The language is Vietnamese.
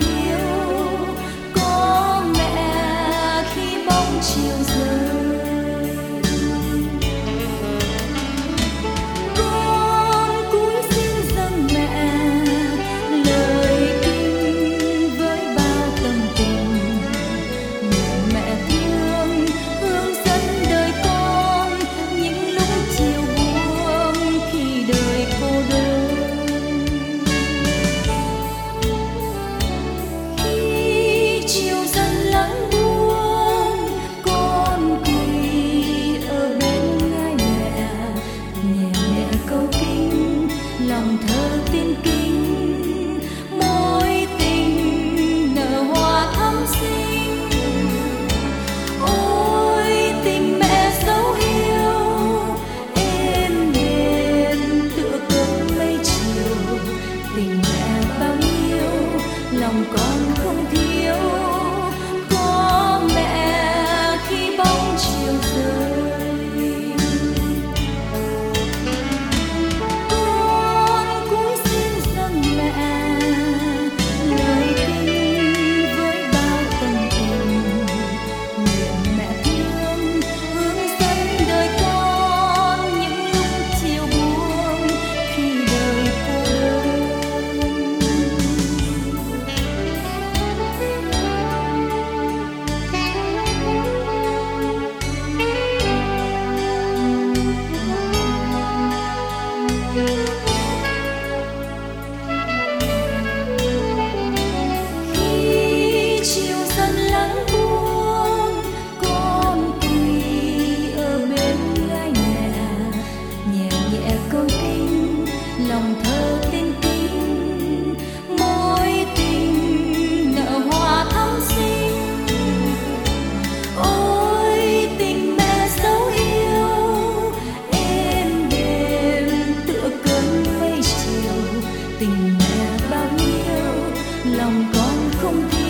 thiếu. Có mẹ khi bóng chiều rơi lòng con không lòng con không thể